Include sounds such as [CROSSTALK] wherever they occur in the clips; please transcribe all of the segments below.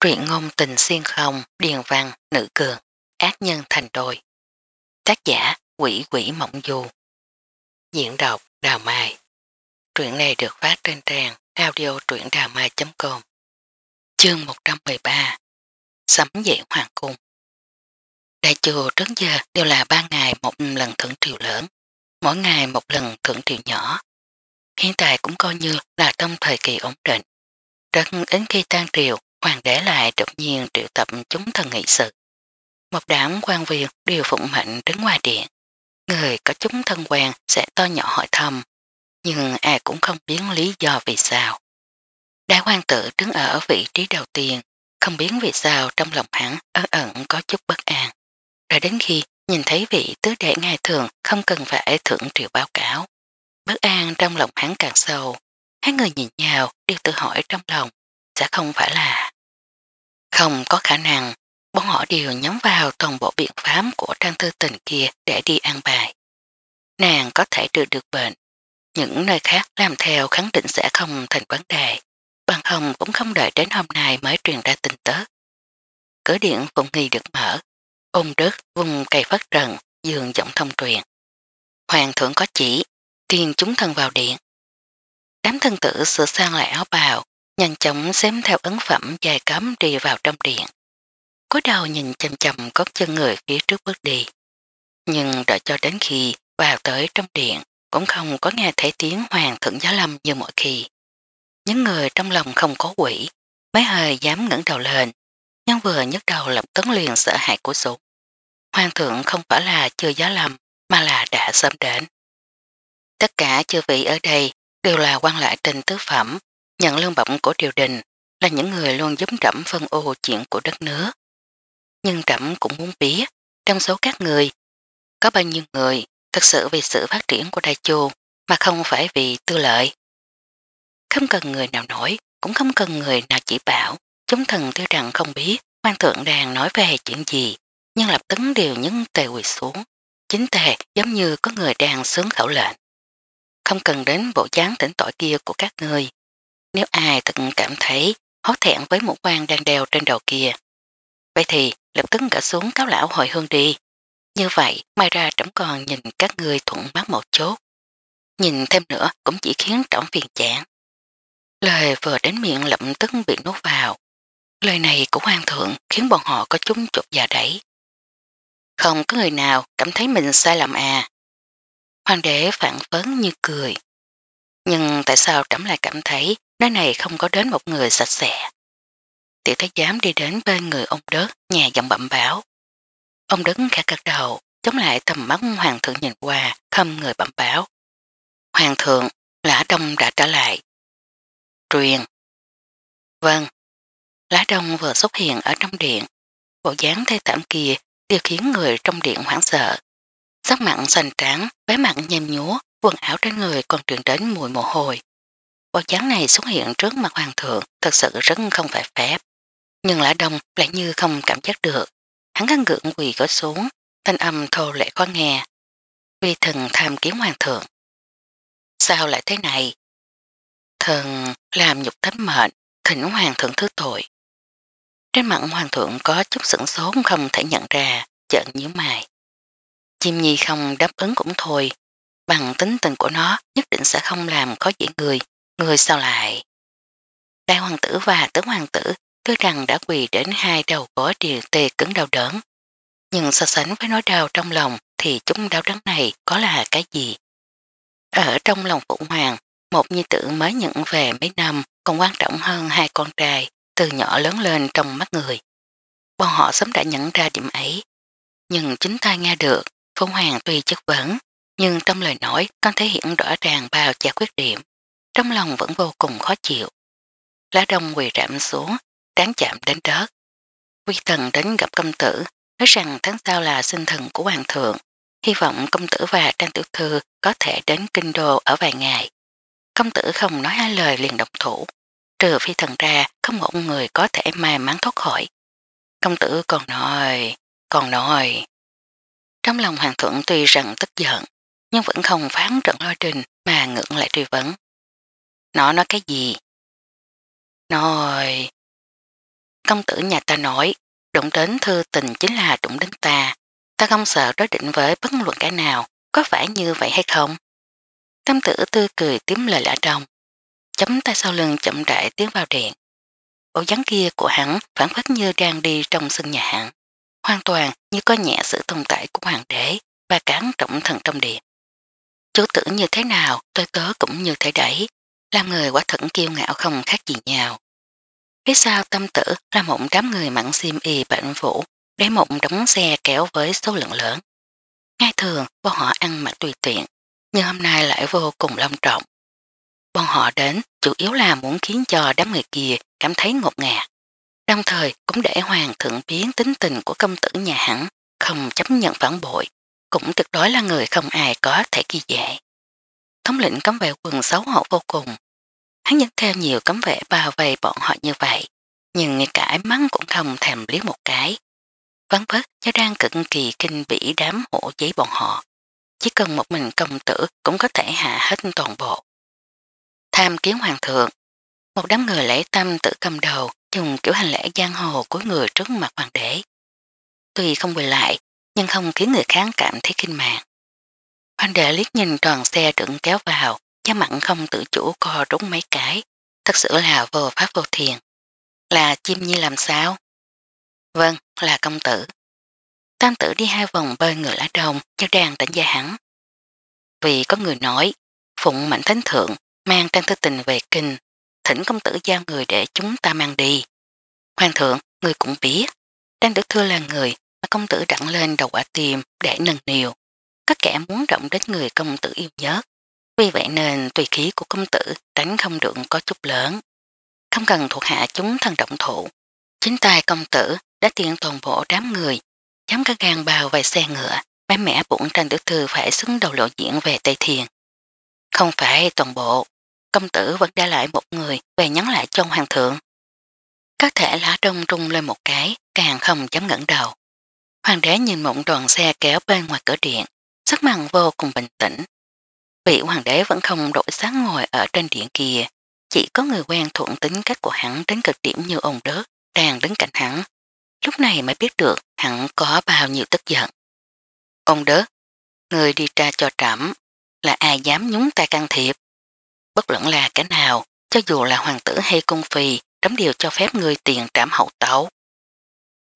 truyện ngôn tình xuyên không, điền văn, nữ cường, ác nhân thành đôi. Tác giả quỷ quỷ mộng du. Diễn đọc Đào Mai. Truyện này được phát trên trang audio truyệnđàmai.com Chương 113 Sấm dậy hoàng cung Đại chùa trước giờ đều là ba ngày một lần thưởng triều lớn, mỗi ngày một lần thưởng triều nhỏ. Hiện tại cũng coi như là trong thời kỳ ổn định. Rất ít khi tan triều Hoàng đế lại đột nhiên triệu tập chúng thần nghị sự. Một đám quan viên đều phụng mệnh đứng ngoài điện. Người có chúng thân quen sẽ to nhỏ hỏi thăm, nhưng ai cũng không biết lý do vì sao. Đại quan tử đứng ở vị trí đầu tiên, không biết vì sao trong lòng hắn ẩn ẩn có chút bất an. Rồi đến khi nhìn thấy vị tứ đệ ngài thường không cần phải thưởng triệu báo cáo. Bất an trong lòng hắn càng sâu, hai người nhìn nhau đều tự hỏi trong lòng, sẽ không phải là không có khả năng, bọn họ đều nhắm vào toàn bộ biện pháp của trang thư tình kia để đi an bài. Nàng có thể trừ được bệnh, những nơi khác làm theo khẳng định sẽ không thành vấn đề, bằng không cũng không đợi đến hôm nay mới truyền ra tin tức. Cửa điện phụng nghi được mở, ôm đất vùng cây phát trần, dường giọng thông truyền. Hoàng thượng có chỉ, tiên chúng thân vào điện. Đám thân tử sửa sang lại áo bào, nhanh chóng xếm theo ấn phẩm dài cấm đi vào trong điện. Cố đầu nhìn chầm chầm có chân người phía trước bước đi. Nhưng đợi cho đến khi vào tới trong điện cũng không có nghe thấy tiếng hoàng thượng giá lâm như mọi khi. Những người trong lòng không có quỷ, mấy hơi dám ngẩng đầu lên, nhưng vừa nhấc đầu lập tấn liền sợ hãi của sụt. Hoàng thượng không phải là chưa giá lâm mà là đã sớm đến. Tất cả chư vị ở đây đều là quan lại trình tứ phẩm nhận lương bổng của triều đình là những người luôn giúp trẩm phân ô chuyện của đất nước. Nhưng trẩm cũng muốn biết, trong số các người, có bao nhiêu người thật sự vì sự phát triển của Đại Chu mà không phải vì tư lợi. Không cần người nào nổi, cũng không cần người nào chỉ bảo, chúng thần tiêu rằng không biết quan thượng đang nói về chuyện gì, nhưng lập tấn đều những tề quỳ xuống. Chính tề giống như có người đang sướng khẩu lệnh. Không cần đến bộ chán tỉnh tội kia của các người, nếu ai thật cảm thấy hốt thẹn với mũ quan đang đeo trên đầu kia. Vậy thì lập tức gỡ xuống cáo lão hồi hương đi. Như vậy, mai ra trẫm còn nhìn các người thuận mắt một chút. Nhìn thêm nữa cũng chỉ khiến trẫm phiền chán. Lời vừa đến miệng lập tức bị nuốt vào. Lời này của hoàng thượng khiến bọn họ có chúng chột dạ già đẩy. Không có người nào cảm thấy mình sai lầm à. Hoàng đế phản phấn như cười. Nhưng tại sao trẫm lại cảm thấy Nơi này không có đến một người sạch sẽ. Tiểu thái giám đi đến bên người ông Đức, nhà giọng bẩm báo. Ông đứng khẽ cắt đầu, chống lại tầm mắt hoàng thượng nhìn qua, không người bẩm báo. Hoàng thượng, Lã Đông đã trở lại. Truyền. Vâng. Lã Đông vừa xuất hiện ở trong điện. Bộ dáng thay tạm kia đều khiến người trong điện hoảng sợ. Sắc mặn xanh trắng, bé mặn nhem nhúa, quần áo trên người còn truyền đến mùi mồ hôi bọt trắng này xuất hiện trước mặt hoàng thượng thật sự rất không phải phép. Nhưng lã đông lại như không cảm giác được. Hắn gắn gượng quỳ gối xuống, thanh âm thô lệ khó nghe. Vi thần tham kiến hoàng thượng. Sao lại thế này? Thần làm nhục thánh mệnh, thỉnh hoàng thượng thứ tội. Trên mặt hoàng thượng có chút sửng sốt không thể nhận ra, chợn nhíu mài Chim nhi không đáp ứng cũng thôi, bằng tính tình của nó nhất định sẽ không làm có dễ người, Người sao lại? Đại hoàng tử và tấn hoàng tử tuy rằng đã quỳ đến hai đầu có điều tê cứng đau đớn. Nhưng so sánh với nỗi đau trong lòng thì chúng đau đớn này có là cái gì? Ở trong lòng phụ hoàng, một nhi tử mới nhận về mấy năm còn quan trọng hơn hai con trai từ nhỏ lớn lên trong mắt người. Bọn họ sớm đã nhận ra điểm ấy. Nhưng chính ta nghe được, phụ Hoàng tuy chất vấn, nhưng trong lời nói con thể hiện rõ ràng bao gia quyết điểm trong lòng vẫn vô cùng khó chịu. Lá đông quỳ rạm xuống, tán chạm đến đất. Quy thần đến gặp công tử, nói rằng tháng sau là sinh thần của hoàng thượng. Hy vọng công tử và trang tiểu thư có thể đến kinh đô ở vài ngày. Công tử không nói hai lời liền động thủ. Trừ phi thần ra, không một người có thể may mắn thoát khỏi. Công tử còn nói, còn nói. Trong lòng hoàng thượng tuy rằng tức giận, nhưng vẫn không phán trận lo trình mà ngưỡng lại truy vấn. Nó nói cái gì? Nói... Công tử nhà ta nói, đụng đến thư tình chính là đụng đến ta. Ta không sợ đối định với bất luận cái nào, có phải như vậy hay không? Tâm tử tươi cười tím lời lạ trong. Chấm tay sau lưng chậm rãi tiến vào điện. Bộ dáng kia của hắn phản phất như đang đi trong sân nhà hắn. Hoàn toàn như có nhẹ sự tồn tại của hoàng đế và cán trọng thần trong điện. Chủ tử như thế nào, tôi tớ cũng như thế đấy. Làm người quả thận kiêu ngạo không khác gì nhau. Phía sau tâm tử là một đám người mặn xiêm y bệnh vũ để một đống xe kéo với số lượng lớn. Ngay thường, bọn họ ăn mặc tùy tiện, nhưng hôm nay lại vô cùng long trọng. Bọn họ đến chủ yếu là muốn khiến cho đám người kia cảm thấy ngột ngạt, đồng thời cũng để hoàng thượng biến tính tình của công tử nhà hẳn không chấp nhận phản bội, cũng tuyệt đối là người không ai có thể kỳ dễ. Thống lĩnh cấm vệ quần xấu hổ vô cùng, Hắn dẫn theo nhiều cấm vệ bao vây bọn họ như vậy, nhưng ngay cả ánh mắng cũng không thèm liếc một cái. Vắng vất cho đang cực kỳ kinh bỉ đám hộ giấy bọn họ. Chỉ cần một mình công tử cũng có thể hạ hết toàn bộ. Tham kiến hoàng thượng, một đám người lễ tâm tự cầm đầu dùng kiểu hành lễ giang hồ của người trước mặt hoàng đế. Tuy không quỳ lại, nhưng không khiến người kháng cảm thấy kinh mạng. Hoàng đế liếc nhìn toàn xe trưởng kéo vào, Giá mặn không tự chủ co trúng mấy cái, thật sự là vô pháp vô thiền. Là chim nhi làm sao? Vâng, là công tử. Tam tử đi hai vòng bơi người lá đồng cho đang tỉnh gia hắn. Vì có người nói, phụng mạnh thánh thượng mang trang thư tình về kinh, thỉnh công tử giao người để chúng ta mang đi. Hoàng thượng, người cũng biết, đang tử thưa là người mà công tử đặn lên đầu quả tiềm để nâng niều. Các kẻ muốn động đến người công tử yêu nhất. Vì vậy nên tùy khí của công tử đánh không được có chút lớn. Không cần thuộc hạ chúng thần động thủ. Chính tài công tử đã tiện toàn bộ đám người, chấm các gan bào vài xe ngựa, mát mẻ bụng tranh tử thư phải xứng đầu lộ diện về Tây Thiền. Không phải toàn bộ, công tử vẫn đã lại một người về nhắn lại cho hoàng thượng. Có thể lá đông trung lên một cái, càng không chấm ngẩn đầu. Hoàng đế nhìn mộng đoàn xe kéo bên ngoài cửa điện, sắc mặn vô cùng bình tĩnh, Vị hoàng đế vẫn không đổi sáng ngồi ở trên điện kia, chỉ có người quen thuận tính cách của hắn đến cực điểm như ông đớt, đang đứng cạnh hắn. Lúc này mới biết được hắn có bao nhiêu tức giận. Ông đớt, người đi tra cho trẩm, là ai dám nhúng tay can thiệp? Bất luận là cái nào, cho dù là hoàng tử hay cung phi, trấm điều cho phép người tiền trảm hậu tấu.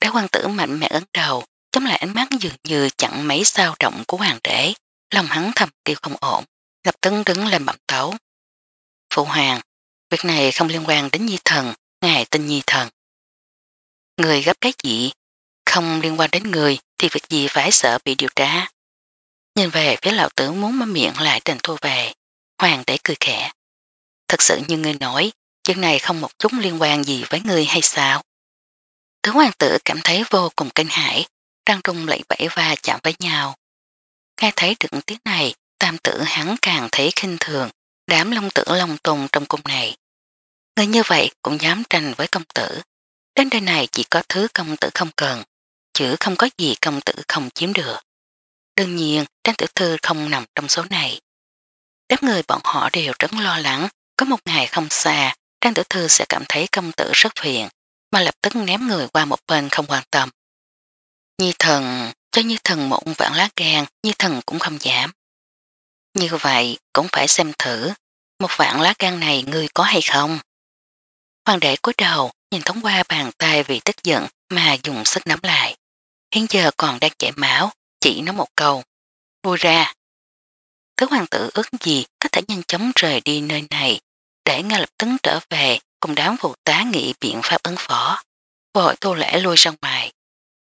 Đá hoàng tử mạnh mẽ ấn đầu, chống lại ánh mắt dường như chẳng mấy sao động của hoàng đế, lòng hắn thầm kêu không ổn. Lập tấn đứng lên bẩm tấu. Phụ hoàng, việc này không liên quan đến nhi thần, ngài tin nhi thần. Người gấp cái gì? Không liên quan đến người thì việc gì phải sợ bị điều tra. Nhìn về phía lão tử muốn mở miệng lại trình thua về. Hoàng đế cười khẽ. Thật sự như người nói, chuyện này không một chút liên quan gì với người hay sao? Tứ hoàng tử cảm thấy vô cùng kinh hãi, răng trung lẫy bẫy và chạm với nhau. Nghe thấy được tiếng này, tam tử hắn càng thấy khinh thường, đám long tử long tùng trong cung này. Người như vậy cũng dám tranh với công tử. Đến đây này chỉ có thứ công tử không cần, chứ không có gì công tử không chiếm được. Đương nhiên, tranh tử thư không nằm trong số này. Đám người bọn họ đều rất lo lắng, có một ngày không xa, Trang Tử Thư sẽ cảm thấy công tử rất phiền, mà lập tức ném người qua một bên không quan tâm. Nhi thần, cho như thần mụn vạn lá gan, nhi thần cũng không giảm. Như vậy cũng phải xem thử, một vạn lá gan này ngươi có hay không? Hoàng đệ cúi đầu nhìn thống qua bàn tay vì tức giận mà dùng sức nắm lại. Hiện giờ còn đang chảy máu, chỉ nói một câu. Vui ra. Thứ hoàng tử ước gì có thể nhanh chóng rời đi nơi này để ngay lập tức trở về cùng đám phụ tá nghị biện pháp ứng phó. Vội tô lễ lui ra ngoài.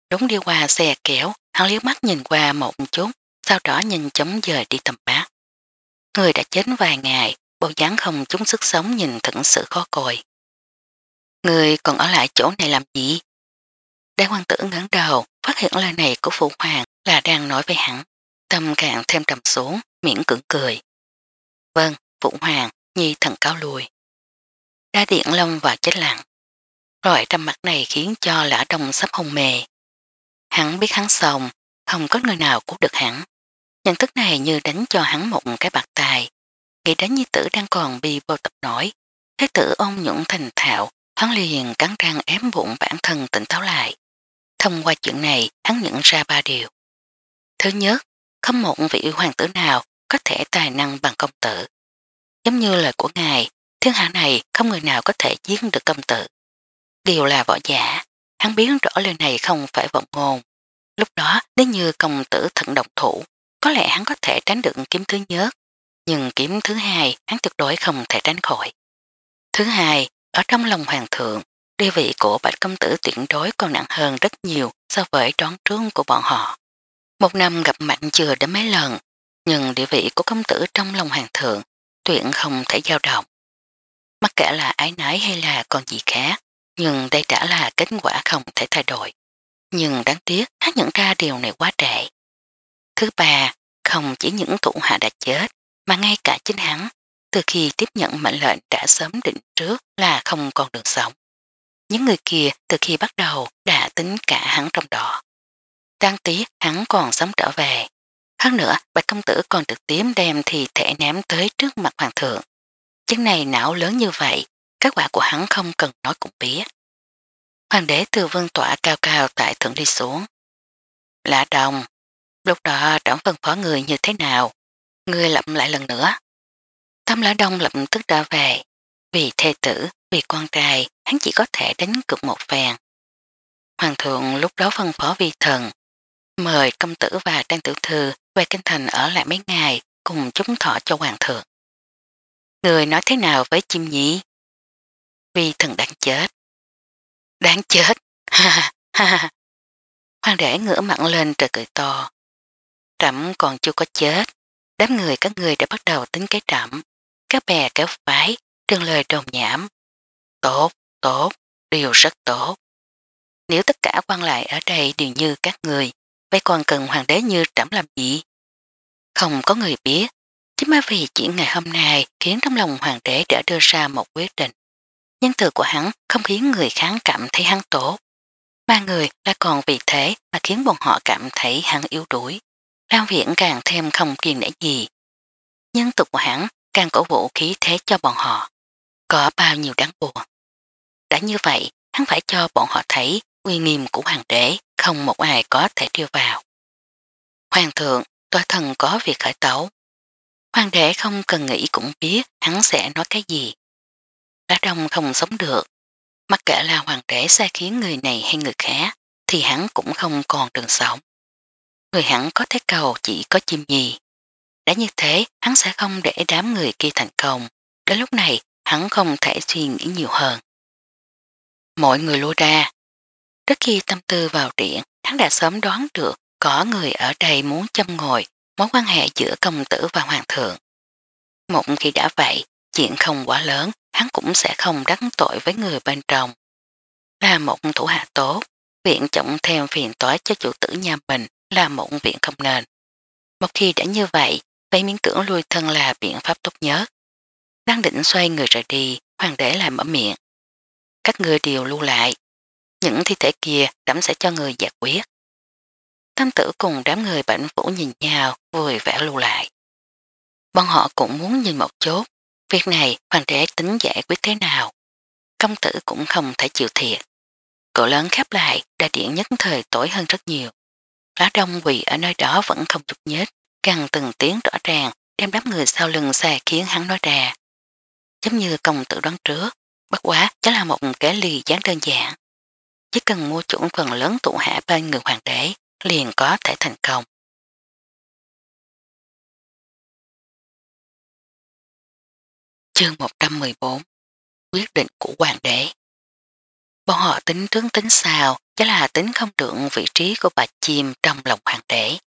Đúng đi qua xe kéo, hắn liếc mắt nhìn qua một chút, sau đó nhanh chóng rời đi tầm ba. Người đã chết vài ngày, bộ dáng không chúng sức sống nhìn thật sự khó coi. Người còn ở lại chỗ này làm gì? Đại hoàng tử ngắn đầu, phát hiện lời này của phụ hoàng là đang nói với hắn. Tâm càng thêm trầm xuống, miễn cưỡng cười. Vâng, phụ hoàng, nhi thần cáo lùi. Đa điện lông và chết lặng. Loại trong mặt này khiến cho lã đông sắp hồng mề. Hắn biết hắn sòng, không có người nào cứu được hắn. Nhận thức này như đánh cho hắn một cái bạc tài. Nghĩ đến như tử đang còn bị vô tập nổi. Thế tử ông những thành thạo, hắn liền cắn răng ém bụng bản thân tỉnh táo lại. Thông qua chuyện này, hắn nhận ra ba điều. Thứ nhất, không một vị hoàng tử nào có thể tài năng bằng công tử. Giống như lời của ngài, thiên hạ này không người nào có thể giết được công tử. Điều là võ giả, hắn biến rõ lời này không phải vọng ngôn. Lúc đó nếu như công tử thận độc thủ, có lẽ hắn có thể tránh được kiếm thứ nhất, nhưng kiếm thứ hai hắn tuyệt đối không thể tránh khỏi. Thứ hai, ở trong lòng hoàng thượng, địa vị của bạch công tử tuyệt đối còn nặng hơn rất nhiều so với đón trương của bọn họ. Một năm gặp mạnh chưa đến mấy lần, nhưng địa vị của công tử trong lòng hoàng thượng tuyện không thể dao động. Mắc kể là ái nái hay là còn gì khác, nhưng đây đã là kết quả không thể thay đổi. Nhưng đáng tiếc, hắn nhận ra điều này quá trẻ Thứ ba, không chỉ những thủ hạ đã chết, mà ngay cả chính hắn, từ khi tiếp nhận mệnh lệnh đã sớm định trước là không còn được sống. Những người kia từ khi bắt đầu đã tính cả hắn trong đó. Đáng tiếc hắn còn sống trở về. Hơn nữa, bạch công tử còn trực tiếp đem thì thể ném tới trước mặt hoàng thượng. Chân này não lớn như vậy, các quả của hắn không cần nói cũng biết. Hoàng đế từ vương tỏa cao cao tại thượng đi xuống. Lạ đồng, Lúc đó trọng phân phó người như thế nào? Người lặp lại lần nữa. Thâm lão Đông lập tức ra về. Vì thê tử, vì con trai, hắn chỉ có thể đánh cực một phèn. Hoàng thượng lúc đó phân phó vi thần, mời công tử và trang tử thư về kinh thành ở lại mấy ngày cùng chúng thọ cho hoàng thượng. Người nói thế nào với chim nhí? Vi thần đáng chết. Đáng chết! [LAUGHS] Ha ha ha! ha Hoàng đế ngửa mặn lên trời cười to. Trẩm còn chưa có chết, đám người các người đã bắt đầu tính cái trẩm. Các bè kéo phái, trường lời đồn nhảm. Tốt, tốt, điều rất tốt. Nếu tất cả quan lại ở đây đều như các người, vậy còn cần hoàng đế như trẩm làm gì? Không có người biết, chính bởi vì chuyện ngày hôm nay khiến trong lòng hoàng đế đã đưa ra một quyết định. Nhân từ của hắn không khiến người kháng cảm thấy hắn tốt. Ba người đã còn vì thế mà khiến bọn họ cảm thấy hắn yếu đuối. Lan Viễn càng thêm không kiên nể gì. Nhân tục của hắn càng cổ vũ khí thế cho bọn họ. Có bao nhiêu đáng buồn. Đã như vậy, hắn phải cho bọn họ thấy uy nghiêm của hoàng đế không một ai có thể đưa vào. Hoàng thượng, tòa thần có việc khởi tấu. Hoàng đế không cần nghĩ cũng biết hắn sẽ nói cái gì. đã đông không sống được. Mặc kệ là hoàng đế sai khiến người này hay người khác, thì hắn cũng không còn đường sống người hẳn có thế cầu chỉ có chim nhì. Đã như thế, hắn sẽ không để đám người kia thành công. Đến lúc này, hắn không thể suy nghĩ nhiều hơn. Mọi người lua ra. Trước khi tâm tư vào điện, hắn đã sớm đoán được có người ở đây muốn châm ngồi mối quan hệ giữa công tử và hoàng thượng. Một khi đã vậy, chuyện không quá lớn, hắn cũng sẽ không đắc tội với người bên trong. Là một thủ hạ tốt, viện trọng thêm phiền toái cho chủ tử nhà mình là một biện không nền. Một khi đã như vậy, vậy miễn cưỡng lui thân là biện pháp tốt nhất. Đang định xoay người rời đi, hoàng đế lại mở miệng. Các người đều lưu lại. Những thi thể kia đắm sẽ cho người giải quyết. Tam tử cùng đám người bệnh phủ nhìn nhau vui vẻ lưu lại. Bọn họ cũng muốn nhìn một chút, việc này hoàng đế tính giải quyết thế nào. Công tử cũng không thể chịu thiệt. Cổ lớn khép lại, đã điện nhất thời tối hơn rất nhiều. Phá đông quỷ ở nơi đó vẫn không chụp nhết, càng từng tiếng rõ ràng đem đám người sau lưng xà khiến hắn nói ra. Giống như công tử đoán trước, bất quá chỉ là một kế lì dán đơn giản. Chỉ cần mua chuẩn phần lớn tụ hạ bên người hoàng đế, liền có thể thành công. Chương 114 Quyết định của hoàng đế Bọn họ tính tướng tính sao Chứ là tính không trượng vị trí của bà chim trong lòng hoàng đế.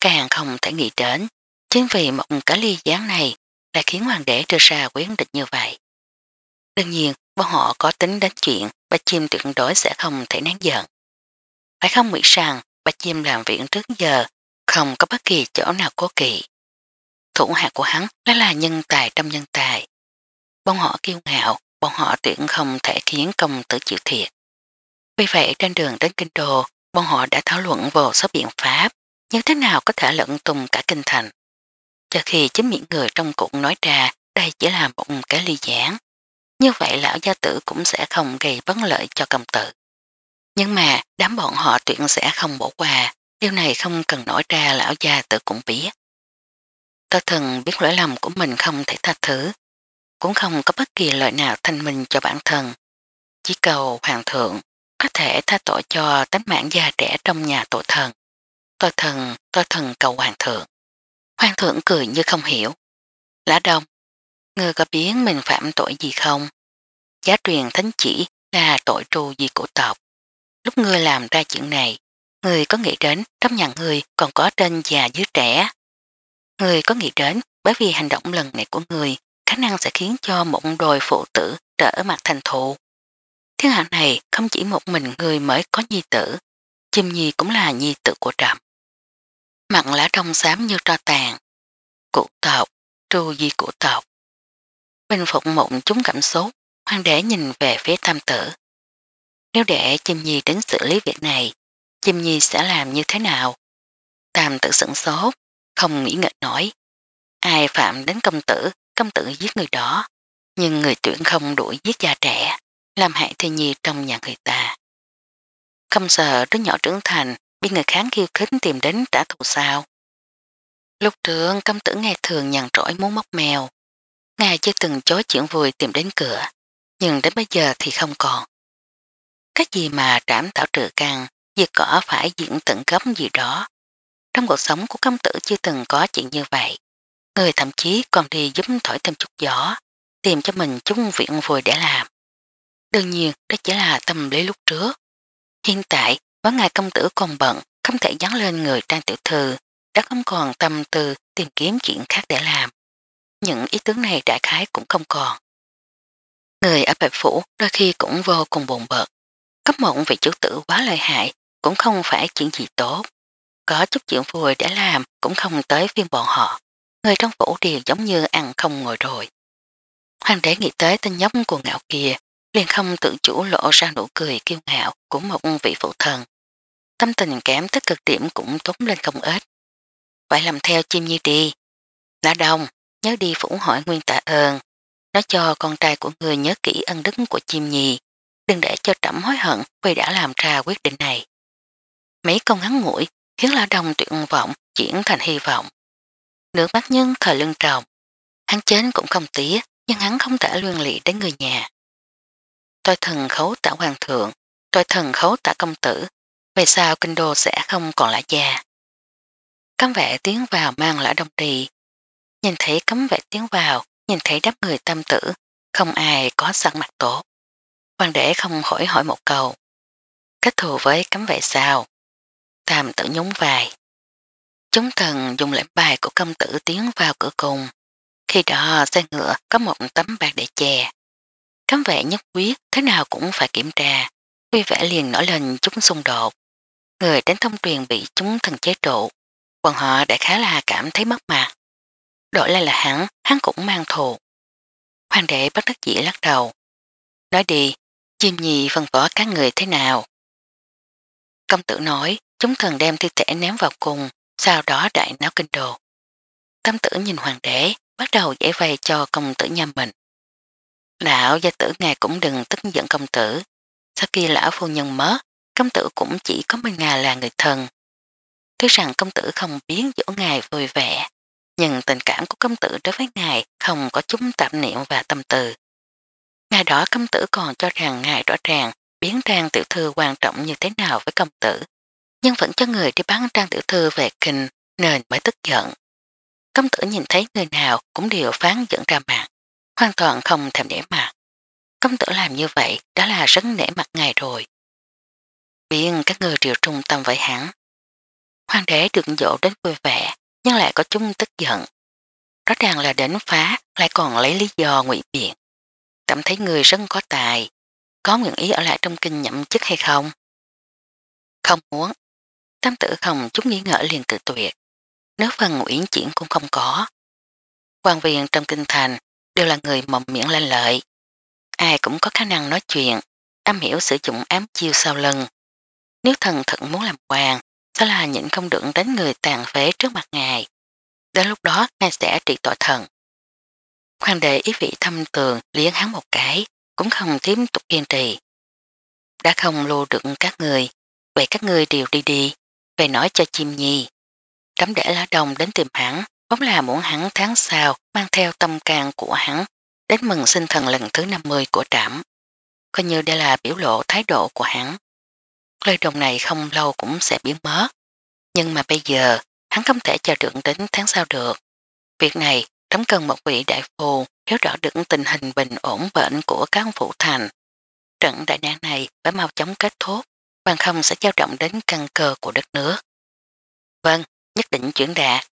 Càng không thể nghĩ đến, chính vì một cái ly gián này là khiến hoàng đế đưa ra quyến định như vậy. Đương nhiên, bọn họ có tính đến chuyện bà chim tuyệt đối sẽ không thể nán giận. Phải không nghĩ rằng bà chim làm viện trước giờ không có bất kỳ chỗ nào cố kỵ. Thủ hạ của hắn đó là nhân tài trong nhân tài. Bọn họ kiêu ngạo, bọn họ tuyển không thể khiến công tử chịu thiệt. Vì vậy trên đường đến Kinh Đô, bọn họ đã thảo luận vô số biện pháp, như thế nào có thể lẫn tung cả kinh thành. Cho khi chính miệng người trong cuộc nói ra đây chỉ là một cái ly giảng. Như vậy lão gia tử cũng sẽ không gây bất lợi cho cầm tự. Nhưng mà đám bọn họ tuyệt sẽ không bỏ qua, điều này không cần nói ra lão gia tử cũng biết. Tơ thần biết lỗi lầm của mình không thể tha thứ, cũng không có bất kỳ lợi nào thanh minh cho bản thân. Chỉ cầu hoàng thượng có thể tha tội cho tánh mạng già trẻ trong nhà tổ thần. Tổ thần, tổ thần cầu hoàng thượng. Hoàng thượng cười như không hiểu. Lã đông, ngươi có biết mình phạm tội gì không? Giá truyền thánh chỉ là tội trù gì của tộc. Lúc ngươi làm ra chuyện này, ngươi có nghĩ đến trong nhà ngươi còn có trên già dưới trẻ. Ngươi có nghĩ đến bởi vì hành động lần này của ngươi khả năng sẽ khiến cho một đồi phụ tử trở mặt thành thụ. Thiên hạ này không chỉ một mình người mới có nhi tử, chim nhi cũng là nhi tử của trầm. Mặn lá trong xám như tro tàn, cụ tộc, tru di cụ tộc. Bình phục mụn chúng cảm xúc, hoàng đế nhìn về phía tam tử. Nếu để chim nhi đến xử lý việc này, chim nhi sẽ làm như thế nào? Tam tử sửng sốt, không nghĩ ngợi nổi. Ai phạm đến công tử, công tử giết người đó, nhưng người tuyển không đuổi giết cha trẻ làm hại thiên nhi trong nhà người ta. Không sợ đứa nhỏ trưởng thành bị người kháng kêu khích tìm đến trả thù sao. Lúc trường công tử nghe thường nhằn trỗi muốn móc mèo. Ngài chưa từng chối chuyện vui tìm đến cửa, nhưng đến bây giờ thì không còn. Cái gì mà trảm tạo trừ căng, việc cỏ phải diễn tận gốc gì đó. Trong cuộc sống của công tử chưa từng có chuyện như vậy. Người thậm chí còn đi giúp thổi thêm chút gió, tìm cho mình chung viện vui để làm. Đương nhiên đó chỉ là tâm lý lúc trước. Hiện tại, bá ngài công tử còn bận, không thể dán lên người trang tiểu thư, đã không còn tâm tư tìm kiếm chuyện khác để làm. Những ý tưởng này đại khái cũng không còn. Người ở Bạch Phủ đôi khi cũng vô cùng bồn bật. Cấp mộng vì chủ tử quá lợi hại cũng không phải chuyện gì tốt. Có chút chuyện vui để làm cũng không tới phiên bọn họ. Người trong phủ đều giống như ăn không ngồi rồi. Hoàng đế nghĩ tới tên nhóc của ngạo kia liền không tự chủ lộ ra nụ cười kiêu ngạo của một vị phụ thần. Tâm tình kém tới cực điểm cũng tốn lên không ít. Phải làm theo chim nhi đi. Lã đồng, nhớ đi phủ hỏi nguyên tạ ơn. Nó cho con trai của người nhớ kỹ ân đức của chim nhi. Đừng để cho trẫm hối hận vì đã làm ra quyết định này. Mấy câu ngắn ngủi khiến lã đồng tuyệt vọng chuyển thành hy vọng. Nước mắt nhân khờ lưng trọng. Hắn chến cũng không tía nhưng hắn không thể luyên lị đến người nhà tôi thần khấu tả hoàng thượng, tôi thần khấu tả công tử, về sao kinh đô sẽ không còn lại già. Cấm vệ tiến vào mang lão đồng trì. Nhìn thấy cấm vệ tiến vào, nhìn thấy đáp người tâm tử, không ai có sẵn mặt tổ. Hoàng đế không hỏi hỏi một câu. Kết thù với cấm vệ sao? Tam tử nhúng vài. Chúng thần dùng lệnh bài của công tử tiến vào cửa cùng. Khi đó xe ngựa có một tấm bạc để chè. Cấm vệ nhất quyết thế nào cũng phải kiểm tra, vì vẽ liền nổi lên chúng xung đột. Người đánh thông truyền bị chúng thần chế trụ, còn họ đã khá là cảm thấy mất mặt. Đổi lại là hắn, hắn cũng mang thù. Hoàng đệ bất đắc dĩ lắc đầu. Nói đi, chim nhì phân vỏ các người thế nào? Công tử nói, chúng thần đem thi thể ném vào cùng, sau đó đại náo kinh đồ. Tâm tử nhìn hoàng đệ bắt đầu giải vây cho công tử nhà mình. Lão gia tử ngài cũng đừng tức giận công tử. Sau khi lão phu nhân mất, công tử cũng chỉ có mình ngài là người thân. Thứ rằng công tử không biến dỗ ngài vui vẻ, nhưng tình cảm của công tử đối với ngài không có chúng tạm niệm và tâm từ. Ngài đó công tử còn cho rằng ngài rõ ràng biến trang tiểu thư quan trọng như thế nào với công tử, nhưng vẫn cho người đi bán trang tiểu thư về kinh nên mới tức giận. Công tử nhìn thấy người nào cũng đều phán dẫn ra mạng hoàn toàn không thèm để mặt. Công tử làm như vậy đó là rất nể mặt ngài rồi. Biên các người triều trung tâm với hắn. Hoàng đế được dỗ đến vui vẻ, nhưng lại có chung tức giận. Rõ ràng là đến phá, lại còn lấy lý do ngụy biện. Cảm thấy người rất có tài, có nguyện ý ở lại trong kinh nhậm chức hay không? Không muốn. Tam tử không chút nghi ngờ liền tự tuyệt. Nếu phần nguyện chuyển cũng không có. Quan viên trong kinh thành đều là người mộng miệng lên lợi. Ai cũng có khả năng nói chuyện, am hiểu sử dụng ám chiêu sau lưng. Nếu thần thật muốn làm hoàng, sẽ là nhịn không được đánh người tàn phế trước mặt ngài. Đến lúc đó ngài sẽ trị tội thần. Hoàng đệ ý vị thâm tường liếng hắn một cái, cũng không tiếp tục kiên trì. Đã không lô được các người, vậy các người đều đi đi, về nói cho chim nhi. Cấm để lá đồng đến tìm hắn, vốn là muốn hắn tháng sau mang theo tâm can của hắn đến mừng sinh thần lần thứ 50 của trảm. Coi như đây là biểu lộ thái độ của hắn. Lời đồng này không lâu cũng sẽ biến mất. Nhưng mà bây giờ, hắn không thể chờ đựng đến tháng sau được. Việc này, trống cần một vị đại phù hiểu rõ được tình hình bình ổn bệnh của các phụ thành. Trận đại nạn này phải mau chóng kết thúc, bằng không sẽ giao trọng đến căn cơ của đất nước. Vâng, nhất định chuyển đạt.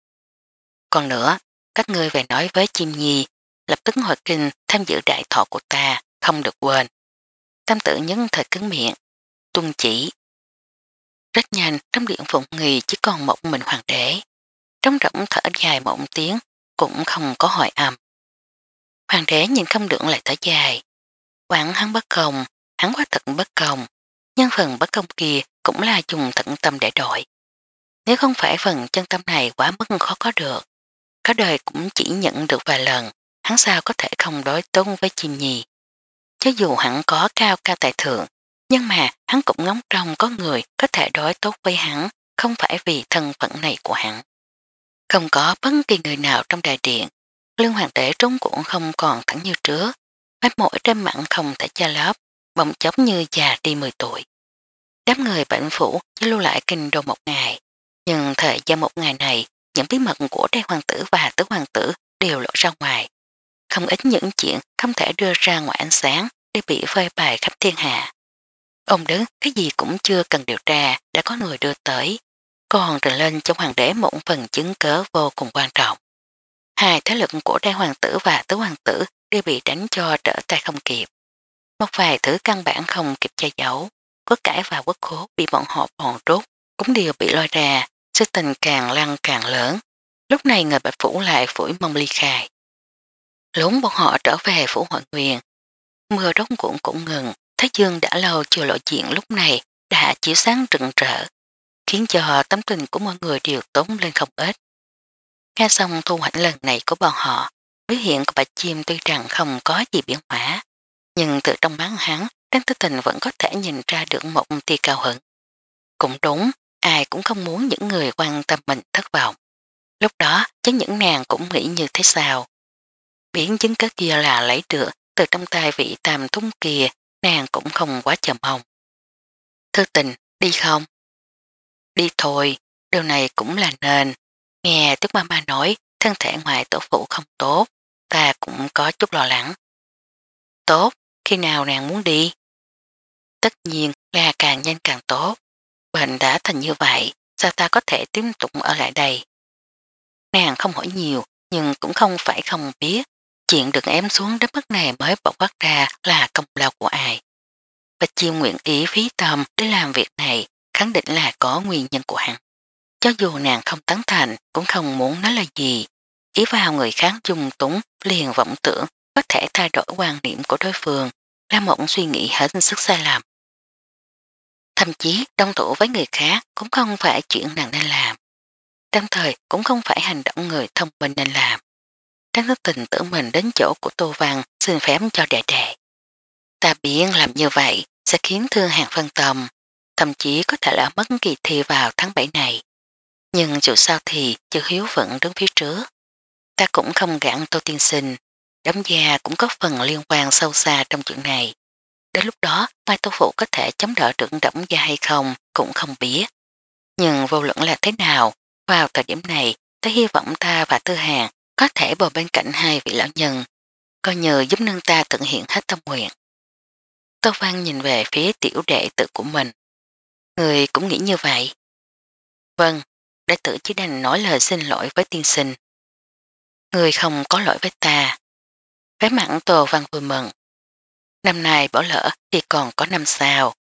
Còn nữa, các ngươi về nói với chim nhi, lập tức hội kinh tham dự đại thọ của ta, không được quên. Tam tử nhấn thời cứng miệng, tuân chỉ. Rất nhanh, trong điện phụng nghì chỉ còn một mình hoàng đế. Trong rỗng thở dài một tiếng, cũng không có hỏi âm. Hoàng đế nhìn không được lại thở dài. Quảng hắn bất công, hắn quá thật bất công. Nhân phần bất công kia cũng là dùng thận tâm để đổi. Nếu không phải phần chân tâm này quá mức khó có được, Cả đời cũng chỉ nhận được vài lần, hắn sao có thể không đối tôn với chim nhì. Chứ dù hắn có cao cao tài thượng, nhưng mà hắn cũng ngóng trong có người có thể đối tốt với hắn, không phải vì thân phận này của hắn. Không có bất kỳ người nào trong đại điện, lương hoàng đế trốn cũng không còn thẳng như trước, mắt mũi trên mạng không thể che lớp, bỗng chốc như già đi 10 tuổi. Đám người bệnh phủ chỉ lưu lại kinh đồ một ngày, nhưng thời gian một ngày này những bí mật của trai hoàng tử và tứ hoàng tử đều lộ ra ngoài. Không ít những chuyện không thể đưa ra ngoài ánh sáng để bị phơi bày khắp thiên hạ. Ông đứng cái gì cũng chưa cần điều tra đã có người đưa tới. Còn trình lên cho hoàng đế một phần chứng cớ vô cùng quan trọng. Hai thế lực của trai hoàng tử và tứ hoàng tử đều bị đánh cho trở tay không kịp. Một vài thứ căn bản không kịp che giấu, quốc cải và quốc khố bị bọn họ bòn rốt cũng đều bị loi ra, Sức tình càng lăn càng lớn. Lúc này người bạch phủ lại phủi mông ly khai. Lốn bọn họ trở về phủ hội nguyện. Mưa rống cuộn cũng ngừng. Thái dương đã lâu chưa lộ diện lúc này đã chiếu sáng rực rỡ khiến cho tấm tình của mọi người đều tốn lên không ít. Nghe xong thu hoạch lần này của bọn họ, biểu hiện của bạch chim tuy rằng không có gì biến hóa, nhưng từ trong bán hắn, Đăng Tư Tình vẫn có thể nhìn ra được một tia cao hứng. Cũng đúng, ai cũng không muốn những người quan tâm mình thất vọng. Lúc đó chắc những nàng cũng nghĩ như thế sao. Biến chứng cất kia là lấy được từ trong tay vị tam thúng kia nàng cũng không quá chờ mong. Thư tình, đi không? Đi thôi, điều này cũng là nền. Nghe tức ma nói thân thể ngoại tổ phụ không tốt, ta cũng có chút lo lắng. Tốt, khi nào nàng muốn đi? Tất nhiên là càng nhanh càng tốt bệnh đã thành như vậy, sao ta có thể tiếp tục ở lại đây? Nàng không hỏi nhiều, nhưng cũng không phải không biết, chuyện được ém xuống đến mức này mới bộc phát ra là công lao của ai. Và chiêu nguyện ý phí tâm để làm việc này, khẳng định là có nguyên nhân của hắn. Cho dù nàng không tán thành, cũng không muốn nói là gì. Ý vào người khác dung túng, liền vọng tưởng có thể thay đổi quan điểm của đối phương là một suy nghĩ hết sức sai lầm. Thậm chí đông thủ với người khác cũng không phải chuyện nàng nên làm. Đồng thời cũng không phải hành động người thông minh nên làm. Trang thức tình tự mình đến chỗ của Tô Văn xin phép cho đệ đệ. Ta biết làm như vậy sẽ khiến thương hàng phân tâm, thậm chí có thể là mất kỳ thi vào tháng 7 này. Nhưng dù sao thì chữ hiếu vẫn đứng phía trước. Ta cũng không gặn Tô Tiên Sinh, đám gia cũng có phần liên quan sâu xa trong chuyện này. Đến lúc đó vai Tô Phụ có thể chống đỡ trưởng rỗng da hay không cũng không biết. Nhưng vô luận là thế nào, vào thời điểm này tôi hy vọng ta và Tư Hàng có thể bồi bên cạnh hai vị lão nhân, coi như giúp nương ta thực hiện hết tâm nguyện. Tô Văn nhìn về phía tiểu đệ tử của mình. Người cũng nghĩ như vậy. Vâng, đệ tử chỉ đành nói lời xin lỗi với tiên sinh. Người không có lỗi với ta. Vé mặn Tô Văn vừa mừng, năm nay bỏ lỡ thì còn có năm sau,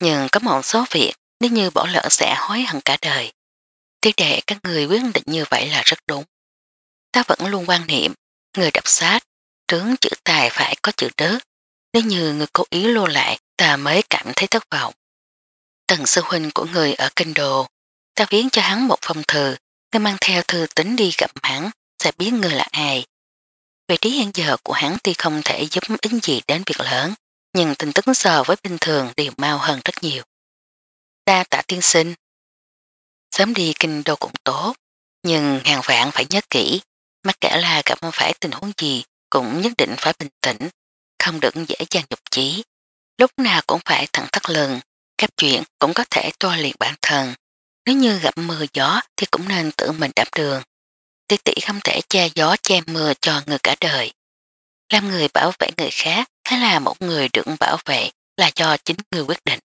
Nhưng có một số việc nếu như bỏ lỡ sẽ hối hận cả đời. Tiếc đệ các người quyết định như vậy là rất đúng. Ta vẫn luôn quan niệm, người đọc sách, trướng chữ tài phải có chữ đức. Nếu như người cố ý lô lại, ta mới cảm thấy thất vọng. Tần sư huynh của người ở kinh đồ, ta viết cho hắn một phong thư, người mang theo thư tính đi gặp hắn, sẽ biết người là ai. Vị trí hiện giờ của hắn tuy không thể giúp ích gì đến việc lớn, nhưng tình tức so với bình thường đều mau hơn rất nhiều. Đa tạ tiên sinh. Sớm đi kinh đô cũng tốt, nhưng hàng vạn phải nhớ kỹ, mắc kẻ là gặp phải tình huống gì cũng nhất định phải bình tĩnh, không được dễ dàng nhục chí. Lúc nào cũng phải thẳng thắt lưng, các chuyện cũng có thể toa liền bản thân. Nếu như gặp mưa gió thì cũng nên tự mình đạp đường, tỷ tỷ không thể che gió che mưa cho người cả đời. Làm người bảo vệ người khác hay là một người được bảo vệ là do chính người quyết định.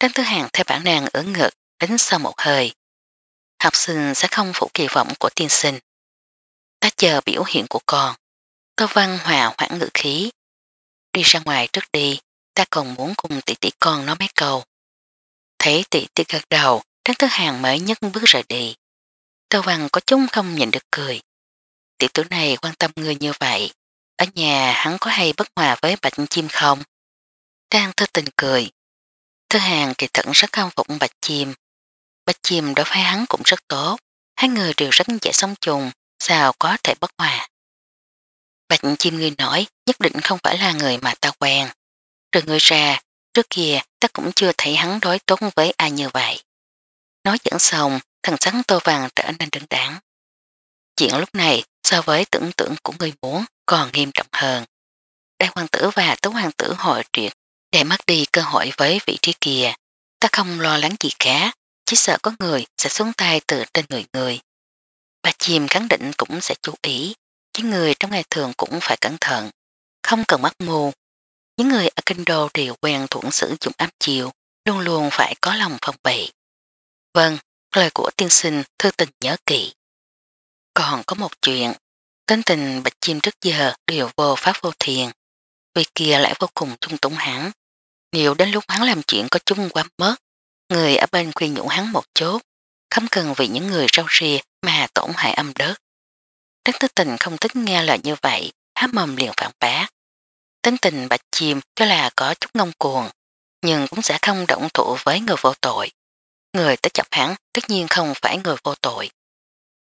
Tránh thứ hàng theo bản năng ứng ngực đến sau một hơi. Học sinh sẽ không phụ kỳ vọng của tiên sinh. Ta chờ biểu hiện của con. Tô Văn hòa hoãn ngữ khí. Đi ra ngoài trước đi, ta còn muốn cùng tỷ tỷ con nói mấy câu. Thấy tỷ tỷ gật đầu, Tránh thứ hàng mới nhất bước rời đi. Tâu Văn có chung không nhìn được cười. Tiểu tử này quan tâm người như vậy, ở nhà hắn có hay bất hòa với bạch chim không? Trang thư tình cười. Thư hàng kỳ thận rất khâm phục bạch chim. Bạch chim đối với hắn cũng rất tốt, hai người đều rất dễ sống chung, sao có thể bất hòa. Bạch chim ngươi nói nhất định không phải là người mà ta quen. Rồi người ra, trước kia ta cũng chưa thấy hắn đối tốt với ai như vậy. Nói chuyện xong, thần sắc tô vàng trở nên đứng đáng. Chuyện lúc này so với tưởng tượng của người muốn còn nghiêm trọng hơn. Đại hoàng tử và tứ hoàng tử hội truyệt để mất đi cơ hội với vị trí kia. Ta không lo lắng gì cả, chỉ sợ có người sẽ xuống tay từ trên người người. Bà chìm khẳng định cũng sẽ chú ý, chứ người trong ngày thường cũng phải cẩn thận, không cần mắc mù. Những người ở kinh đô đều quen thuận sử dụng áp chiều, luôn luôn phải có lòng phòng bị. Vâng, lời của tiên sinh thư tình nhớ kỹ. Còn có một chuyện, tính tình bạch chim trước giờ đều vô pháp vô thiền. Vì kia lại vô cùng trung túng hắn. Nhiều đến lúc hắn làm chuyện có chung quá mất, người ở bên khuyên nhũ hắn một chút, không cần vì những người rau ria mà tổn hại âm đất. Đức tư tình không thích nghe lời như vậy, há mầm liền phản bác. Tính tình bạch chim cho là có chút ngông cuồng, nhưng cũng sẽ không động thủ với người vô tội người tới chọc hắn tất nhiên không phải người vô tội.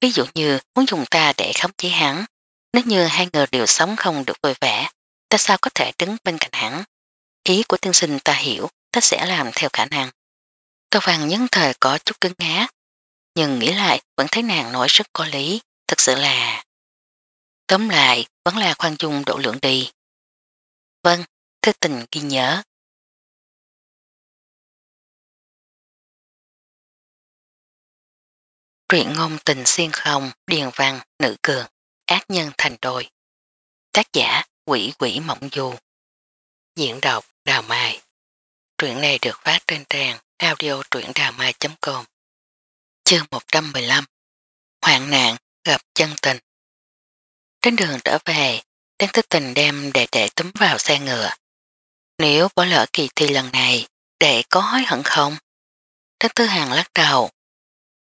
Ví dụ như muốn dùng ta để khống chế hắn, nếu như hai người đều sống không được vui vẻ, ta sao có thể đứng bên cạnh hắn. Ý của tiên sinh ta hiểu, ta sẽ làm theo khả năng. Tô Văn nhấn thời có chút cứng ngá, nhưng nghĩ lại vẫn thấy nàng nói rất có lý, thật sự là... Tóm lại, vẫn là khoan dung độ lượng đi. Vâng, thư tình ghi nhớ. Truyện ngôn tình xuyên không, điền văn, nữ cường, ác nhân thành đôi. Tác giả quỷ quỷ mộng du. Diễn đọc Đào Mai. Truyện này được phát trên trang audio truyệnđàmai.com Chương 115 Hoạn nạn gặp chân tình Trên đường trở về, Đáng thức tình đem đệ đệ túm vào xe ngựa. Nếu bỏ lỡ kỳ thi lần này, đệ có hối hận không? Đáng thư hàng lắc đầu,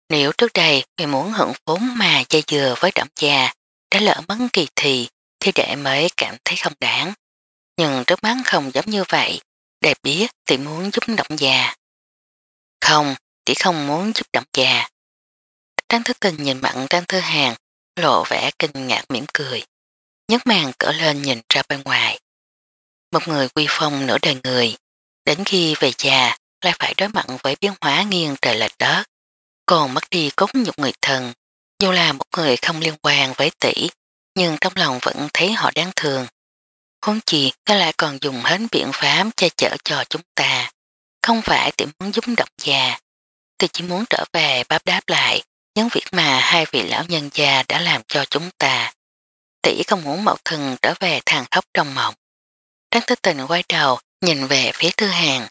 nếu trước đây người muốn hận phốn mà chơi dừa với đậm già, đã lỡ mất kỳ thì, thì đệ mới cảm thấy không đáng. Nhưng trước mắt không giống như vậy, đệ biết thì muốn giúp động già. Không, chỉ không muốn giúp động già. Trang thức tình nhìn mặn Trang Thư Hàng, lộ vẻ kinh ngạc mỉm cười. Nhấc màn cỡ lên nhìn ra bên ngoài. Một người quy phong nửa đời người, đến khi về già lại phải đối mặt với biến hóa nghiêng trời lệch đất. Còn mất đi cốt nhục người thần, dù là một người không liên quan với tỷ, nhưng trong lòng vẫn thấy họ đáng thương. Huống chi, ta lại còn dùng hết biện pháp che chở cho chúng ta. Không phải tỷ muốn giúp độc già, tôi chỉ muốn trở về báp đáp lại những việc mà hai vị lão nhân già đã làm cho chúng ta. Tỷ không muốn mậu thần trở về thằng khóc trong mộng. Trác Tư Tình quay đầu, nhìn về phía thư hàng.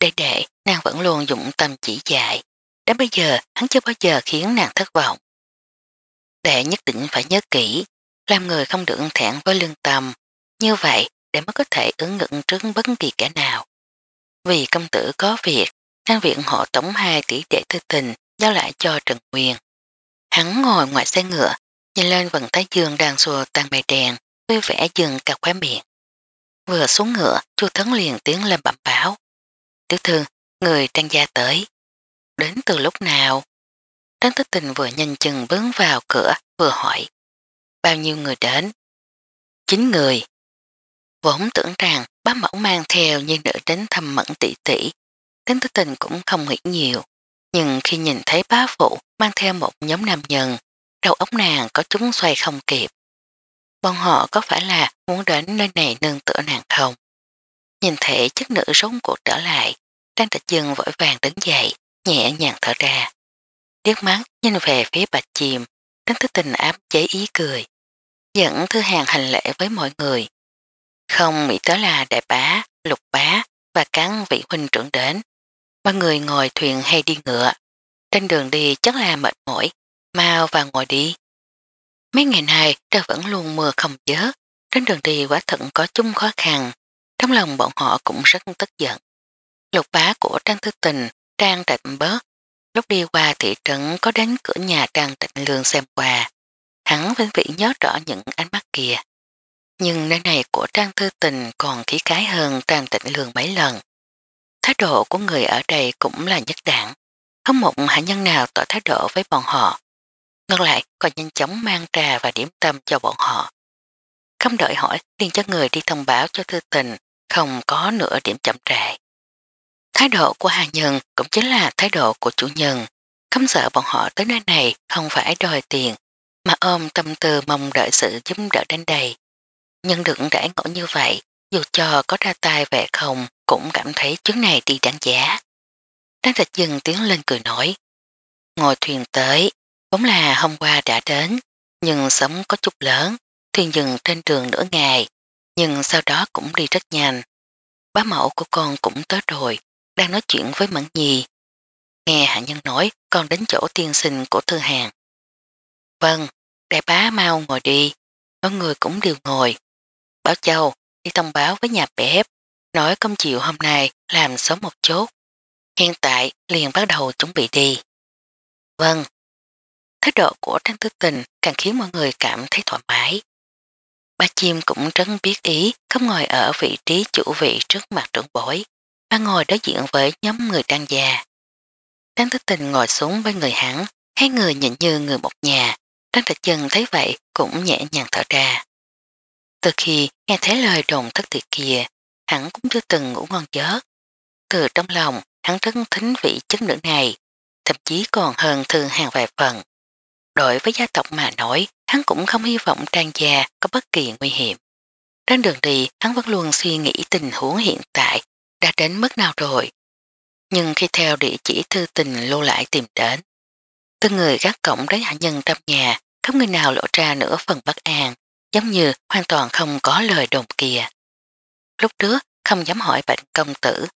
Để đệ, nàng vẫn luôn dụng tâm chỉ dạy. Đến bây giờ hắn chưa bao giờ khiến nàng thất vọng. Đệ nhất định phải nhớ kỹ, làm người không được thẹn với lương tâm, như vậy để mới có thể ứng ngựng trước bất kỳ kẻ nào. Vì công tử có việc, Trang viện họ tổng hai tỷ đệ thư tình giao lại cho Trần Nguyên. Hắn ngồi ngoài xe ngựa, nhìn lên vần thái dương đang xua tan bày đèn, vui vẻ dừng cả khóe miệng. Vừa xuống ngựa, chu thấn liền tiếng lên bẩm báo. Tiểu thư, người trang gia tới đến từ lúc nào? Tráng thức tình vừa nhanh chân bước vào cửa vừa hỏi. Bao nhiêu người đến? Chín người. Vốn tưởng rằng bác mẫu mang theo như nữ đến thăm mẫn tỷ tỷ. Tráng thức tình cũng không nghĩ nhiều. Nhưng khi nhìn thấy bá phụ mang theo một nhóm nam nhân, đầu óc nàng có chúng xoay không kịp. Bọn họ có phải là muốn đến nơi này nương tựa nàng không? Nhìn thể chất nữ rống cuộc trở lại, đang tịch dương vội vàng đứng dậy, nhẹ nhàng thở ra. Điếc mắt nhìn về phía bạch chìm, tính thức tình áp chế ý cười. Dẫn thư hàng hành lễ với mọi người. Không nghĩ tới là đại bá, lục bá và cán vị huynh trưởng đến. Mọi người ngồi thuyền hay đi ngựa. Trên đường đi chắc là mệt mỏi, mau và ngồi đi. Mấy ngày này trời vẫn luôn mưa không chớ. Trên đường đi quả thận có chung khó khăn. Trong lòng bọn họ cũng rất tức giận. Lục bá của Trang Thư Tình Trang Tịnh bớt. Lúc đi qua thị trấn có đến cửa nhà Trang Tịnh Lương xem quà. Hắn vinh vĩ nhớ rõ những ánh mắt kia. Nhưng nơi này của Trang Thư Tình còn khí cái hơn Trang Tịnh Lương mấy lần. Thái độ của người ở đây cũng là nhất đẳng. Không một hạ nhân nào tỏ thái độ với bọn họ. Ngược lại, còn nhanh chóng mang trà và điểm tâm cho bọn họ. Không đợi hỏi, liền cho người đi thông báo cho Thư Tình, không có nửa điểm chậm trại. Thái độ của Hà Nhân cũng chính là thái độ của chủ nhân. Không sợ bọn họ tới nơi này không phải đòi tiền, mà ôm tâm tư mong đợi sự giúp đỡ đến đây. Nhưng đừng để ngộ như vậy, dù cho có ra tay về không cũng cảm thấy chuyến này đi đáng giá. Đáng rạch dừng tiếng lên cười nổi. Ngồi thuyền tới, vốn là hôm qua đã đến, nhưng sớm có chút lớn, thuyền dừng trên đường nửa ngày, nhưng sau đó cũng đi rất nhanh. Bá mẫu của con cũng tới rồi, đang nói chuyện với Mẫn Nhi. Nghe hạ nhân nói con đến chỗ tiên sinh của thư hàng. Vâng, đại bá mau ngồi đi, mọi người cũng đều ngồi. bảo Châu đi thông báo với nhà bếp, nói công chiều hôm nay làm sớm một chốt. Hiện tại liền bắt đầu chuẩn bị đi. Vâng. Thái độ của Trang Tư Tình càng khiến mọi người cảm thấy thoải mái. Ba chim cũng rất biết ý, không ngồi ở vị trí chủ vị trước mặt trưởng bối đang ngồi đối diện với nhóm người trang già. Đang thức tình ngồi xuống bên người hắn, hai người nhìn như người một nhà, Đang Trạch chân thấy vậy cũng nhẹ nhàng thở ra. Từ khi nghe thấy lời đồn thất thiệt kia, hắn cũng chưa từng ngủ ngon giấc. Từ trong lòng, hắn rất thính vị chất nữ này, thậm chí còn hơn thường hàng vài phần. Đối với gia tộc mà nói, hắn cũng không hy vọng trang gia có bất kỳ nguy hiểm. Trên đường đi, hắn vẫn luôn suy nghĩ tình huống hiện tại đã đến mức nào rồi. Nhưng khi theo địa chỉ thư tình lưu lại tìm đến, tư người gác cổng đến hạ nhân trong nhà, không người nào lộ ra nửa phần bất an, giống như hoàn toàn không có lời đồn kia. Lúc trước không dám hỏi bệnh công tử,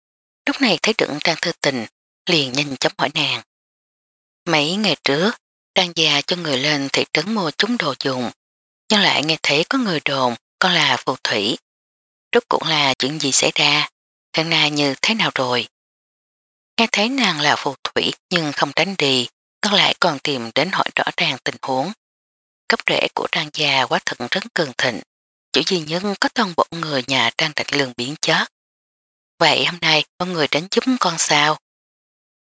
lúc này thấy đựng trang thư tình, liền nhanh chóng hỏi nàng. Mấy ngày trước, đang già cho người lên thị trấn mua chúng đồ dùng, nhưng lại nghe thấy có người đồn con là phù thủy. Rốt cũng là chuyện gì xảy ra? Lần này như thế nào rồi? Nghe thấy nàng là phù thủy nhưng không tránh đi, ngược lại còn tìm đến hỏi rõ ràng tình huống. Cấp rễ của trang gia quá thận rất cường thịnh, chủ duy nhất có toàn bộ người nhà trang trạch lương biến chết. Vậy hôm nay con người đến giúp con sao?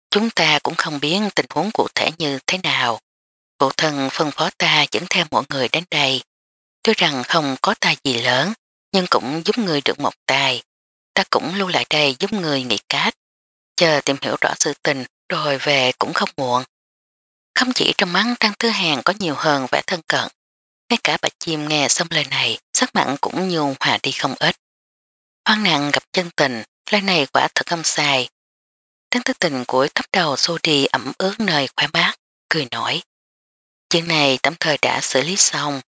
Chúng ta cũng không biết tình huống cụ thể như thế nào. Phụ thần phân phó ta dẫn theo mọi người đến đây. tôi rằng không có tài gì lớn, nhưng cũng giúp người được một tài ta cũng lưu lại đây giúp người nghỉ cách, chờ tìm hiểu rõ sự tình rồi về cũng không muộn. Không chỉ trong mắt Trang thư Hàng có nhiều hơn vẻ thân cận, ngay cả bà chim nghe xong lời này, sắc mặn cũng nhu hòa đi không ít. Hoang nặng gặp chân tình, lời này quả thật âm sai. Trang thư Tình cuối thấp đầu xô đi ẩm ướt nơi khóe mát, cười nổi. Chuyện này tạm thời đã xử lý xong,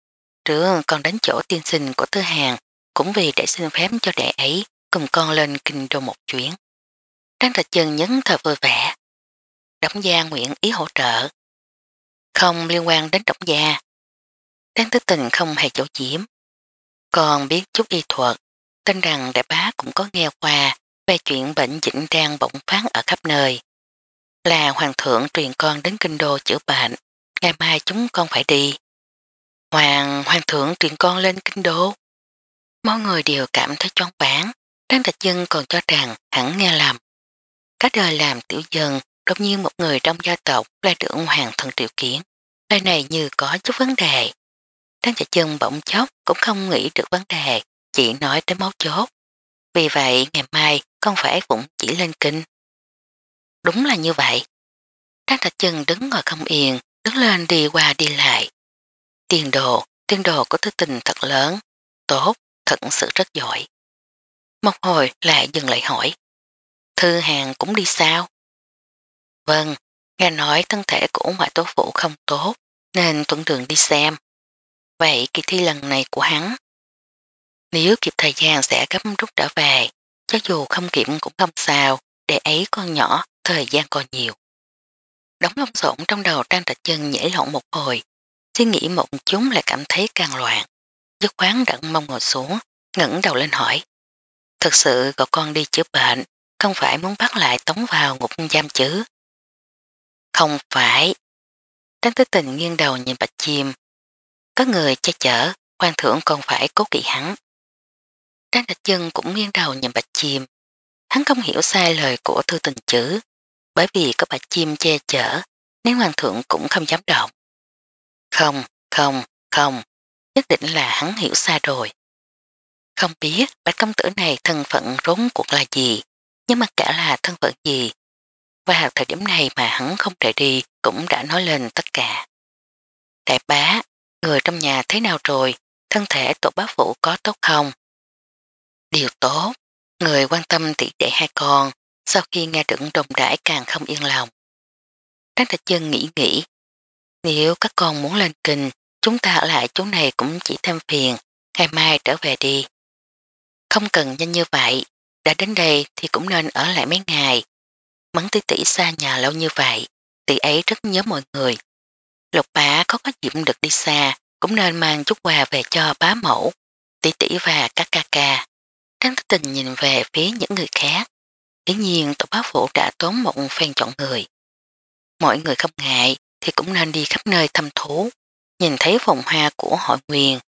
trưa còn đến chỗ tiên sinh của thư Hàng cũng vì để xin phép cho đệ ấy cùng con lên kinh đô một chuyến. Trang trạch chân nhấn thời vui vẻ. Đống gia nguyện ý hỗ trợ. Không liên quan đến đống gia. Trang tích tình không hề chỗ chiếm. Còn biết chút y thuật, tin rằng đại bá cũng có nghe qua về chuyện bệnh dĩnh trang bỗng phát ở khắp nơi. Là hoàng thượng truyền con đến kinh đô chữa bệnh, ngày mai chúng con phải đi. Hoàng, hoàng thượng truyền con lên kinh đô. Mọi người đều cảm thấy choáng váng. Trang Thạch Dân còn cho rằng hẳn nghe làm. Các đời làm tiểu dân, đột nhiên một người trong gia tộc là trưởng hoàng thần triệu kiến. Lời này như có chút vấn đề. Trang Thạch Dân bỗng chốc cũng không nghĩ được vấn đề, chỉ nói tới máu chốt. Vì vậy ngày mai con phải cũng chỉ lên kinh. Đúng là như vậy. Trang Thạch Dân đứng ngồi không yên, đứng lên đi qua đi lại. Tiền đồ, tiền đồ có thứ tình thật lớn, tốt, thật sự rất giỏi. Một hồi lại dừng lại hỏi. Thư hàng cũng đi sao? Vâng, nghe nói thân thể của ngoại tố phụ không tốt, nên tuần đường đi xem. Vậy kỳ thi lần này của hắn? Nếu kịp thời gian sẽ gấp rút trở về, cho dù không kịp cũng không sao, để ấy con nhỏ, thời gian còn nhiều. Đóng lông xộn trong đầu Trang Trạch Chân nhảy lộn một hồi, suy nghĩ một chúng lại cảm thấy càng loạn. Dứt khoán đặng mong ngồi xuống, ngẩng đầu lên hỏi thật sự cậu con đi chữa bệnh, không phải muốn bắt lại tống vào ngục giam chứ. Không phải. Tránh tới tình nghiêng đầu nhìn bạch chim. Có người che chở, quan thưởng còn phải cố kỵ hắn. Trang Trạch Chân cũng nghiêng đầu nhìn bạch chim. Hắn không hiểu sai lời của thư tình chữ, bởi vì có bạch chim che chở, nên hoàng thượng cũng không dám động. Không, không, không, nhất định là hắn hiểu sai rồi. Không biết bạch công tử này thân phận rốn cuộc là gì, nhưng mà cả là thân phận gì. Và thời điểm này mà hắn không thể đi cũng đã nói lên tất cả. Đại bá, người trong nhà thế nào rồi? Thân thể tổ bác phụ có tốt không? Điều tốt, người quan tâm tỷ đệ hai con, sau khi nghe được đồng đãi càng không yên lòng. Trác Trạch chân nghĩ nghĩ, nếu các con muốn lên kinh, chúng ta ở lại chỗ này cũng chỉ thêm phiền, ngày mai trở về đi. Không cần nhanh như vậy, đã đến đây thì cũng nên ở lại mấy ngày. Mắng tỷ tỷ xa nhà lâu như vậy, tỷ ấy rất nhớ mọi người. Lục bá có có dịp được đi xa, cũng nên mang chút quà về cho bá mẫu, tỷ tỷ và các ca ca. Trang thức tình nhìn về phía những người khác. Hiển nhiên tổ bá phủ đã tốn một phen chọn người. Mọi người không ngại thì cũng nên đi khắp nơi thăm thú. Nhìn thấy vòng hoa của hội quyền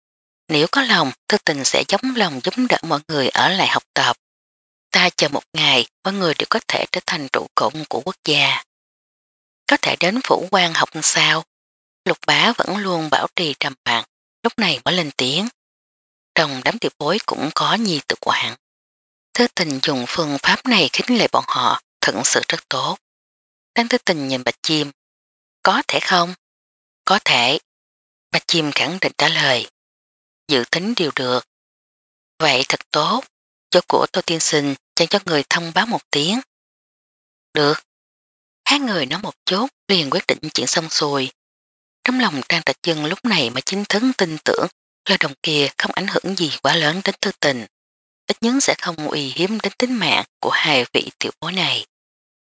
nếu có lòng, thức tình sẽ giống lòng giúp đỡ mọi người ở lại học tập. Ta chờ một ngày, mọi người đều có thể trở thành trụ cụng của quốc gia. Có thể đến phủ quan học sao? Lục bá vẫn luôn bảo trì trầm bạc, lúc này mới lên tiếng. Trong đám tiểu bối cũng có nhi tự của hắn. Thứ tình dùng phương pháp này khích lệ bọn họ, thật sự rất tốt. Đang thứ tình nhìn bạch chim. Có thể không? Có thể. Bạch chim khẳng định trả lời dự tính đều được. Vậy thật tốt, cho của tôi tiên sinh chẳng cho người thông báo một tiếng. Được. Hai người nói một chút liền quyết định chuyện xong xuôi. Trong lòng Trang Trạch Dân lúc này mà chính thức tin tưởng lời đồng kia không ảnh hưởng gì quá lớn đến thư tình. Ít nhất sẽ không uy hiếm đến tính mạng của hai vị tiểu bố này.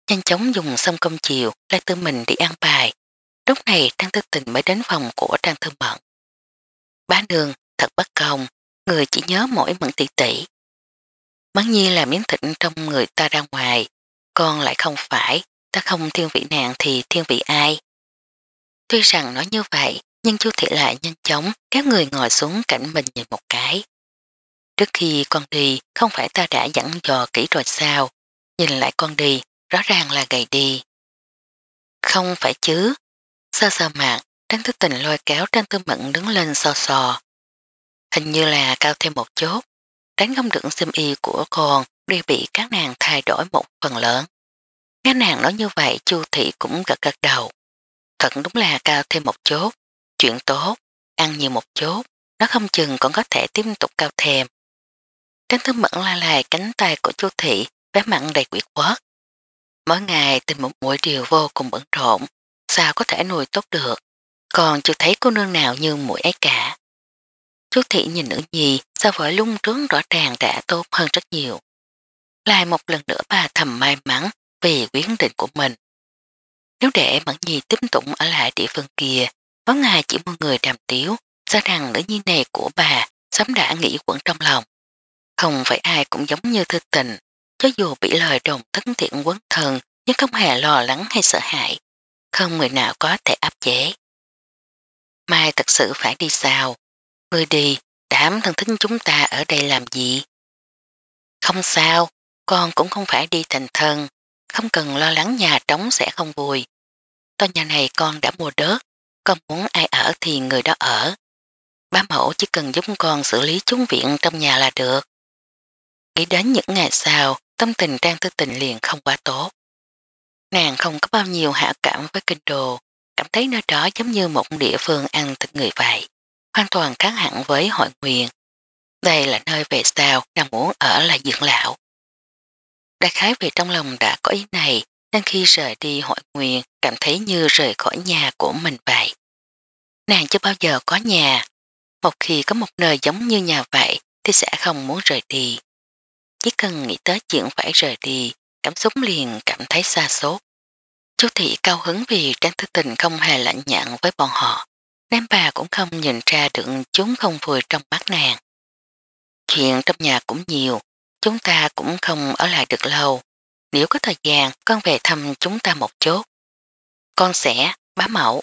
Nhanh chóng dùng xong công chiều lại tư mình đi ăn bài. Lúc này Trang thư Tình mới đến phòng của Trang Thư Mận. Bá đường thật bất công, người chỉ nhớ mỗi mận tỷ tỷ. Bắn nhi là miếng thịt trong người ta ra ngoài, con lại không phải, ta không thiên vị nàng thì thiên vị ai. Tuy rằng nói như vậy, nhưng chú thị lại nhanh chóng kéo người ngồi xuống cạnh mình nhìn một cái. Trước khi con đi, không phải ta đã dặn dò kỹ rồi sao, nhìn lại con đi, rõ ràng là gầy đi. Không phải chứ, sơ sơ mạc, Trang tư Tình lôi kéo Trang Tư Mận đứng lên so sò, Hình như là cao thêm một chút, đánh không đựng sim y của con đi bị các nàng thay đổi một phần lớn. Nghe nàng nói như vậy chu thị cũng gật gật đầu. Thật đúng là cao thêm một chút, chuyện tốt, ăn nhiều một chút, nó không chừng còn có thể tiếp tục cao thêm. Tránh thứ mẫn la lại cánh tay của chu thị bé mặn đầy quyệt quất. Mỗi ngày tình một mũi điều vô cùng bận rộn, sao có thể nuôi tốt được, còn chưa thấy cô nương nào như mũi ấy cả. Chú thị nhìn nữ nhi so với lung trướng rõ ràng đã tốt hơn rất nhiều. Lại một lần nữa bà thầm may mắn vì quyến định của mình. Nếu để mẫn nhì tiếp tục ở lại địa phương kia, có ngài chỉ một người đàm tiếu, sao rằng nữ nhi này của bà sớm đã nghĩ quẩn trong lòng. Không phải ai cũng giống như thư tình, cho dù bị lời đồn thân thiện quấn thần nhưng không hề lo lắng hay sợ hãi. Không người nào có thể áp chế. Mai thật sự phải đi sao? người đi, đám thần thích chúng ta ở đây làm gì? Không sao, con cũng không phải đi thành thân, không cần lo lắng nhà trống sẽ không vui. Tòa nhà này con đã mua đất, con muốn ai ở thì người đó ở. Ba mẫu chỉ cần giúp con xử lý chúng viện trong nhà là được. Nghĩ đến những ngày sau, tâm tình Trang Tư Tình liền không quá tốt. Nàng không có bao nhiêu hạ cảm với kinh đồ, cảm thấy nơi đó giống như một địa phương ăn thịt người vậy hoàn toàn kháng hẳn với hội nguyện. Đây là nơi về sao nàng muốn ở là dưỡng lão. Đại khái vì trong lòng đã có ý này nên khi rời đi hội nguyện cảm thấy như rời khỏi nhà của mình vậy. Nàng chưa bao giờ có nhà. Một khi có một nơi giống như nhà vậy thì sẽ không muốn rời đi. Chỉ cần nghĩ tới chuyện phải rời đi, cảm xúc liền cảm thấy xa sốt. Chú thị cao hứng vì Trang Thư Tình không hề lạnh nhặn với bọn họ. Đám bà cũng không nhìn ra được chúng không vui trong mắt nàng. Chuyện trong nhà cũng nhiều, chúng ta cũng không ở lại được lâu. Nếu có thời gian, con về thăm chúng ta một chút. Con sẽ, bá mẫu.